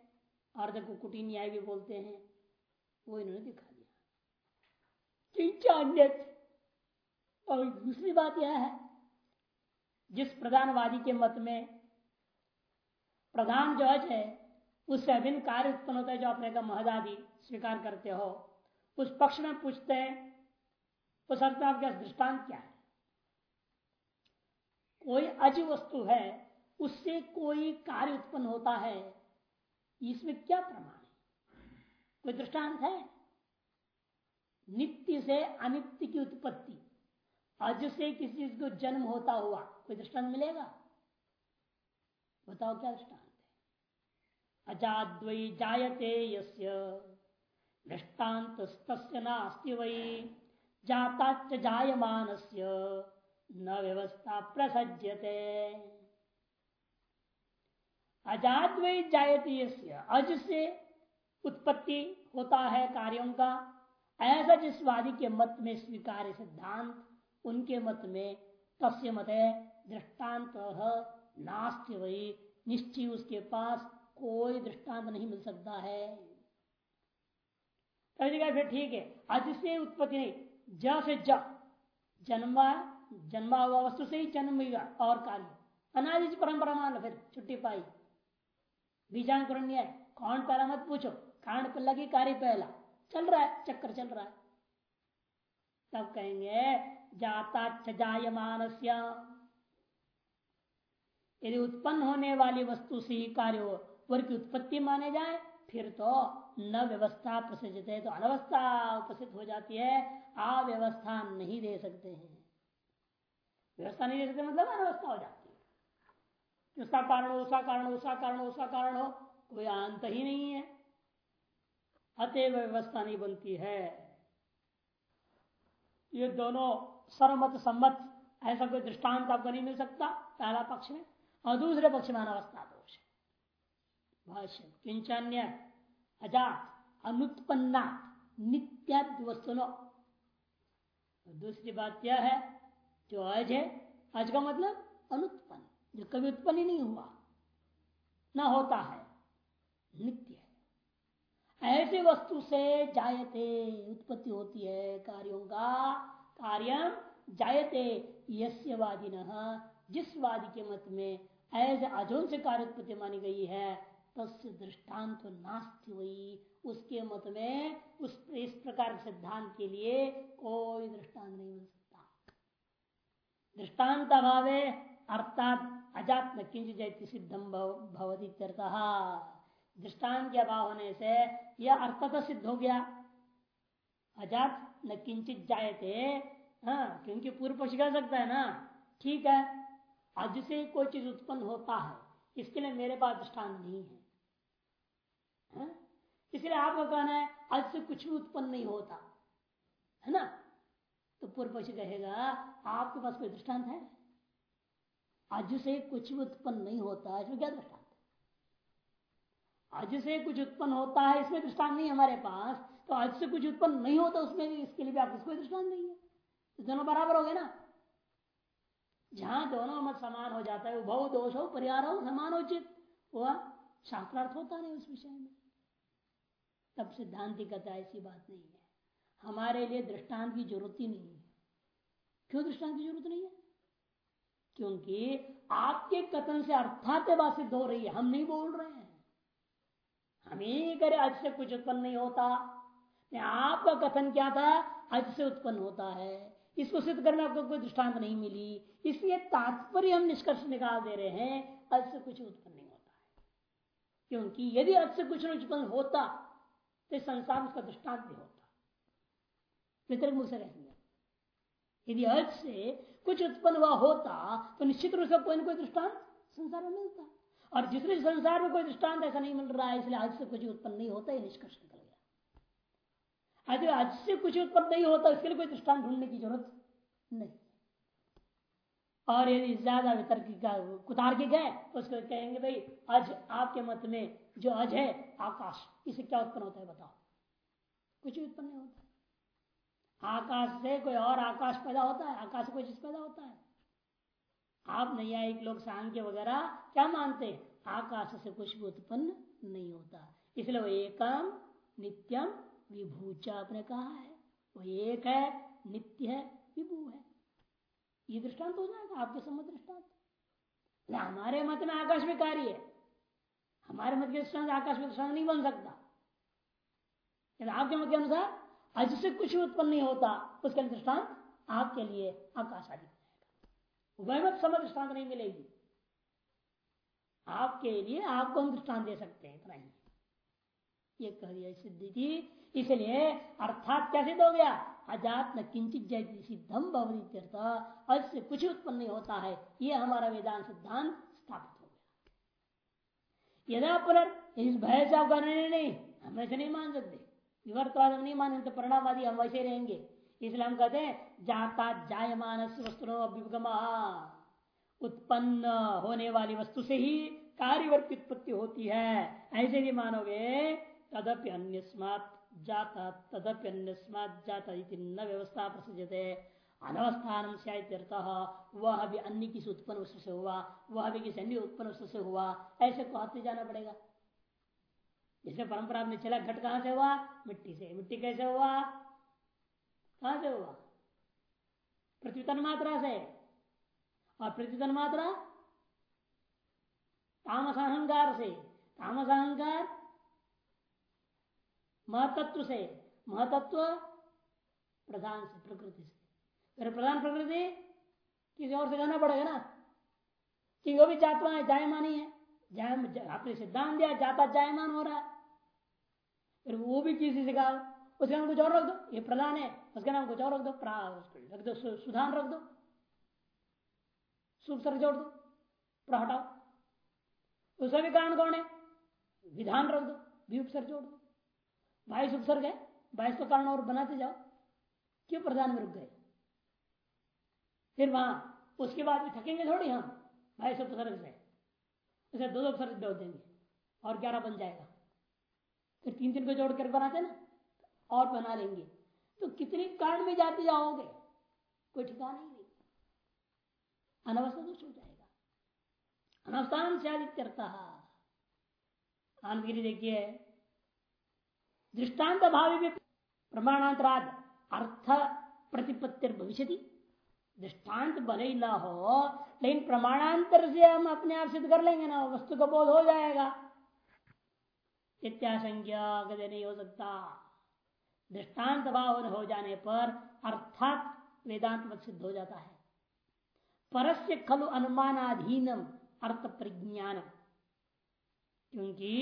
अर्ध कुकुटी न्याय भी बोलते हैं, वो इन्होंने दिखा दिया। और दूसरी बात यह है, जिस प्रधानवादी के मत में प्रधान जो है, उससे अभिन्न कार्य उत्पन्न होता है जो अपने का महदादि स्वीकार करते हो। उस पक्ष में पूछते हैं उस अर्थ में आपके दृष्टांत क्या है? कोई अज वस्तु है, उससे कोई कार्य उत्पन्न होता है, इसमें क्या प्रमाण है? कोई दृष्टांत है? नित्य से अनित्य की उत्पत्ति अज से किसी चीज़ को जन्म होता हुआ, कोई दृष्टांत मिलेगा? बताओ क्या दृष्टांत है? अजाद्वई जायते यस्य दृष्टांत नास्ति वही जाता जायमान न व्यवस्था प्रसज्यते। अजात जायते अज से उत्पत्ति होता है कार्यों का। ऐसा जिस वादी के मत में स्वीकार सिद्धांत। उनके मत में तस्य मत है दृष्टांत नास्त्य वही निश्चय उसके पास कोई दृष्टांत नहीं मिल सकता है। फिर ठीक है। अज से उत्पत्ति नहीं। ज से ज। जन्मा जन्मा हुआ वस्तु से ही जन्म और कार्य। अनाज परंपरा मान फिर छुट्टी पाई। बीजांकुरण है कौन पहला मत पूछो। कारण पर लगी कार्य पहला। चल रहा है, चक्कर चल रहा है। तब कहेंगे, जाता जायमान यदि उत्पन्न होने वाली वस्तु से ही कार्य हो वर्ग की उत्पत्ति माने जाए फिर तो न व्यवस्था प्रसिद्ध है तो अनवस्था उपस्थित हो जाती है। अव्यवस्था नहीं दे सकते हैं। व्यवस्था नहीं दे सकते मतलब अनवस्था हो जाती है। उसका कारण उसका कारण उसका कारण उसका कारण हो, कोई अंत ही नहीं है। अतएव व्यवस्था नहीं बनती है। ये दोनों सर्वमत सम्मत, ऐसा कोई दृष्टांत आपको नहीं मिल सकता, पहला पक्ष में, और दूसरे पक्ष में अनवस्था दोष भाष्य, किंचन्य, अजात, अनुत्पन्ना नित्या वस्तुनो दूसरी बात यह है, जो अज है, अज का मतलब अनुत्पन्न, जो कभी उत्पन्न ही नहीं हुआ, ना होता है, नित्य है। ऐसे वस्तु से जायते, उत्पत्ति होती है, कार्यों का कार्य जायते, यस्य वादी जिस वादी के मत में ऐसे अजोन से कार्य उत्पत्ति मानी गई है तस्य दृष्टांत नास्ति हुई उसके मत में उस इस प्रकार के सिद्धांत के लिए कोई दृष्टांत नहीं मिल सकता। दृष्टांत अभावे अर्थात अजात न किंच जैति सिद्धम भवती दृष्टांत के अभाव होने से यह अर्थ तो सिद्ध हो गया। अजात न किंचित जायते हाँ क्योंकि पूर्व पक्ष कह सकता है ना ठीक है आज से कोई चीज़ उत्पन्न होता है इसके लिए मेरे पास दृष्टांत नहीं है, इसलिए आपका कहना है, आज से कुछ भी उत्पन्न नहीं होता। है ना? तो पूर्व पक्ष कहेगा, आपके पास कोई दृष्टांत है? आज से कुछ भी उत्पन्न नहीं होता, इसमें क्या दृष्टांत आज से कुछ उत्पन्न होता है, इसमें दृष्टांत नहीं हमारे पास तो आज से कुछ उत्पन्न नहीं होता, उसमें भी इसके लिए भी आपको कोई दृष्टांत नहीं है। तो दोनों बराबर हो गए ना? जहाँ दोनों मत समान हो जाता है वो बहु दोष हो परिहार हो समान उचित। वह शास्त्रार्थ होता नहीं उस विषय में। तब सिद्धांति कहता ऐसी बात नहीं है। हमारे लिए दृष्टांत की ज़रूरत ही नहीं है। क्यों दृष्टांत की ज़रूरत नहीं है? क्योंकि आपके कथन से अर्थात बात सिद्ध हो रही है। हम नहीं बोल रहे हैं। हम ही करे आज से कुछ उत्पन्न नहीं होता। आपका कथन क्या था? आज से उत्पन्न होता है। इसको सिद्ध करने आपको कोई दृष्टांत नहीं मिली। इसलिए तात्पर्य हम निष्कर्ष निकाल दे रहे हैं। आज से कुछ उत्पन्न नहीं है क्योंकि यदि आज से कुछ उत्पन्न होता तो संसार उसका दृष्टांत भी होता। वितरक मुझसे रहेंगे यदि अर्थ से कुछ उत्पन्न हुआ होता तो निश्चित रूप से कोई ना कोई दृष्टांत संसार में मिलता। और जिसने संसार में कोई दृष्टांत ऐसा नहीं मिल रहा है, इसलिए आज से कुछ उत्पन्न नहीं होता, ये निष्कर्ष निकल गया। आज से कुछ उत्पन्न नहीं होता, इसके लिए कोई दृष्टांत ढूँढने की ज़रूरत नहीं। और यदि ज़्यादा वितर्क कुतार के गए तो उसको कहेंगे, भाई, अज आपके मत में जो अज है, आकाश। इसे क्या उत्पन्न होता है, बताओ। कुछ उत्पन्न नहीं होता। आकाश से कोई और आकाश पैदा होता है, आकाश से कोई चीज़ पैदा होता है। आप एक लोग सांख्य वगैरह क्या मानते हैं? आकाश से कुछ भी उत्पन्न नहीं होता। इसलिए वो एकम नित्यम विभूचा आपने कहा है। वो एक है, नित्य है, विभू है। ये दृष्टांत हो जाएगा, आपके सम्मत दृष्टांत। हमारे मत में आकाश में कार्य है। हमारे मत के दृष्टांत आकाश में दृष्टांत नहीं बन सकता। आपके मत के अनुसार, आज से कुछ उत्पन्न नहीं होता, उसके दृष्टांत आपके लिए आकाश आदि उभय मत समझ दृष्टांत नहीं मिलेगी। आपके लिए आपको हम दृष्टांत दे सकते हैं, इतना ही ये कह दिया सिद्धि थी। इसलिए अर्थात क्या सिद्ध हो गया? अजात न किंचित सिद्धम भवती आज से कुछ उत्पन्न नहीं होता है। यह हमारा वेदांत सिद्धांत स्थापित हो गया। यदा पुनर् इस भय से आप करने नहीं, हम ऐसे नहीं मान सकते। विवर्तवाद हम नहीं माने तो परिणामवादी हम वैसे रहेंगे। इसलिए हम कहते हैं, जाता जायमान वस्तु अभ्युगमा उत्पन्न होने वाली वस्तु से ही कार्यवर्ग की उत्पत्ति होती है। ऐसे भी मानोगे तदप्य अन्य जाता तदप्य जाता न व्यवस्था प्रसजते अनवस्थान से वह भी अन्य किसी उत्पन्न वस्तु से हुआ वह भी किसी अन्य उत्पन्न वस्तु से हुआ ऐसे कहते जाना पड़ेगा? जैसे परंपरा में चला घट कहाँ से हुआ? मिट्टी से। मिट्टी कैसे हुआ? कहाँ से हुआ? पृथ्वी तन मात्रा से। और पृथ्वी तन मात्रा तामस अहंकार से। तामस अहंकार महतत्व से, महतत्व प्रधान से, प्रकृति से। फिर प्रधान प्रकृति, किसी और से कहना पड़ेगा ना। कि वो भी जातवा है, जायमानी है। जाय आपने सिद्धांत दिया, जाता जायमान हो रहा है। फिर वो भी किसी से कहा, उसके नाम कुछ और रख दो, ये प्रधान है, उसके नाम कुछ और रख दो रख दो सुधान रख दो। सुख जोड़ दो प्र हटाओ उसका भी कारण कौन है? विधान रख दो भी उपसर्ग जोड़ दो। बाईस उपसर्ग है। बाईस का कारण और बनाते जाओ। क्यों प्रधान में रुक गए? फिर वहाँ, उसके बाद भी थकेंगे थोड़ी हम। बाईस उपसर्ग से। उसे दो दो उपसर्ग जोड़ देंगे और ग्यारह बन जाएगा। फिर तीन तीन को जोड़ कर बनाते ना, और बना लेंगे। तो कितने कारण में जाते जाओगे? कोई ठिकाना ही नहीं। अनवस्था दोष हो जाएगा। अनवस्थान से आदित्यर्थ। आनंदगिरी देखिए। दृष्टांत भावी में प्रमाणांतराद अर्थ प्रतिपत्ति भविष्य दृष्टांत भले ही ना हो लेकिन प्रमाणांतर से हम अपने आप सिद्ध कर लेंगे ना वस्तु का बोध हो जाएगा इत्याशंख्या कदे नहीं हो सकता दृष्टांत भाव हो जाने पर अर्थात वेदांत सिद्ध हो जाता है। परस्य खलु अनुमानाधीनम अर्थ प्रज्ञान क्योंकि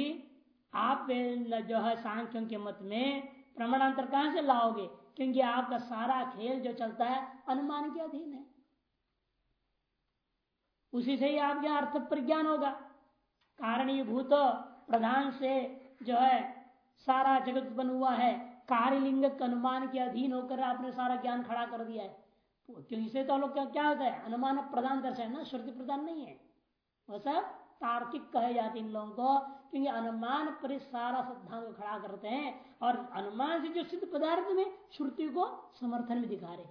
आप जो है सांख्यों के मत में प्रमाणांतर कहाँ से लाओगे? क्योंकि आपका सारा खेल जो चलता है अनुमान के अधीन है। उसी से ही आपके अर्थ प्रज्ञान होगा। कारणीभूत प्रधान से जो है सारा जगत बन हुआ है। कार्यलिंग अनुमान के अधीन होकर आपने सारा ज्ञान खड़ा कर दिया है। क्योंकि इसे तो लोग क्या, होता है? अनुमान प्रधान दर्शन ना? श्रुति प्रधान नहीं है। वह सब तार्किक कहे जाते इन लोगों को, क्योंकि अनुमान पर सारा सिद्धांत खड़ा करते हैं और अनुमान से जो सिद्ध पदार्थ में श्रुति को समर्थन में दिखा रहे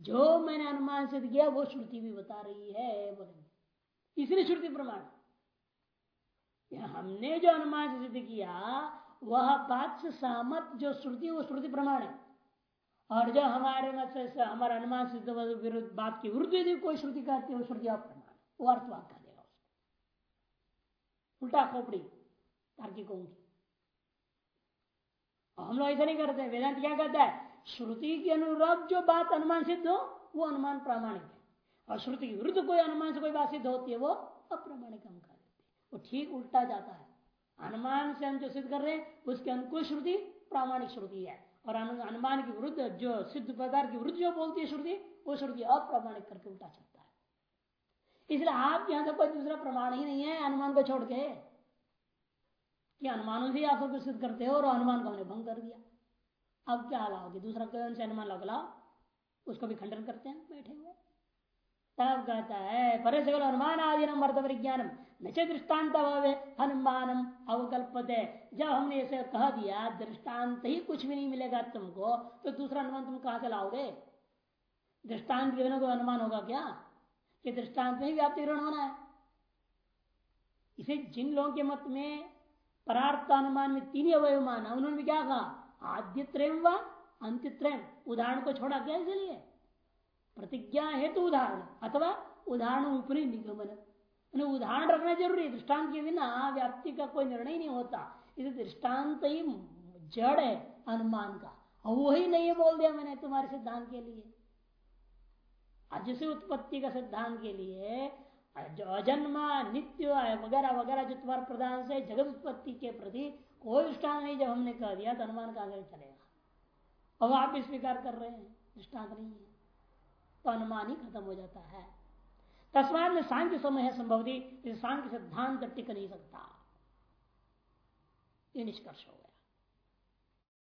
जो मैंने अनुमान सिद्ध किया वो श्रुति भी बता रही है, बोलेंगे। इसलिए श्रुति प्रमाण। हमने जो अनुमान से सिद्ध किया, वह बात से सहमत जो श्रुति, वो श्रुति प्रमाण है। और जो हमारे मत से, हमारे अनुमान सिद्ध विरुद्ध बात की विरुद्ध कोई श्रुति कहती है, वो श्रुति अप्रमाण वो उसको उल्टा खोपड़ी, तार्किकों की हम लोग ऐसा नहीं करते, वेदांत क्या कहता है? श्रुति के अनुरूप जो बात अनुमान सिद्ध हो, वो अनुमान प्रामाणिक है। और श्रुति के विरुद्ध कोई अनुमान से कोई बात सिद्ध होती है, वो अप्रामाणिक हम कह देते वो ठीक उल्टा जाता है। अनुमान से हम जो सिद्ध कर रहे हैं, उसके अनुकूल श्रुति प्रामाणिक श्रुति है। और अनुमान के विरुद्ध जो सिद्ध पदार्थ के विरुद्ध जो बोलती है श्रुति, वो श्रुति अप्रामाणिक करके उल्टा चलता है। इसलिए आप यहाँ तो कोई दूसरा प्रमाण ही नहीं है अनुमान को छोड़ के। कि अनुमानों से आप सब सिद्ध करते हो और अनुमान को हमने भंग कर दिया। अब क्या लाओगे? दूसरा कौन से अनुमान लगलाओ उसको भी खंडन करते हैं, बैठे हुए। तब कहता है परे सकल अनुमान आदि अर्थ विज्ञानम। न दृष्टांत अनुमानम अवकल्पते। जब हमने इसे कह दिया दृष्टांत ही कुछ भी नहीं मिलेगा तुमको तो दूसरा अनुमान तुम कहाँ से लाओगे? दृष्टांत के बिना कोई अनुमान होगा क्या? कि दृष्टांत में व्याप्ति ग्रहण होना है। इसे जिन लोगों के मत में परार्थ अनुमान में तीन अवय माना, उन्होंने भी क्या कहा? आद्य त्रयम व अंत्य उदाहरण को छोड़ा क्या इसलिए? प्रतिज्ञा हेतु उदाहरण, अथवा उदाहरण ऊपरी निगमन। उदाहरण रखना ज़रूरी है। दृष्टांत के बिना व्याप्ति का कोई निर्णय नहीं होता। इसे दृष्टांत ही जड़ है, अनुमान का। और वही नहीं बोल दिया मैंने तुम्हारे सिद्धांत के लिए। आज से उत्पत्ति का सिद्धांत के लिए अजन्मा, नित्य, वगैरह वगैरह जो तुम्हारे प्रधान से जगत उत्पत्ति के प्रति कोई दृष्टांत नहीं, जब हमने कह दिया तो अनुमान का आगे चलेगा? अब आप भी स्वीकार कर रहे हैं, दृष्टांत नहीं है। तो अनुमान ही खत्म हो जाता है। तस्मात में सांख्य समय है संभव सांख्य सिद्धांत टिक नहीं सकता। ये निष्कर्ष हो गया।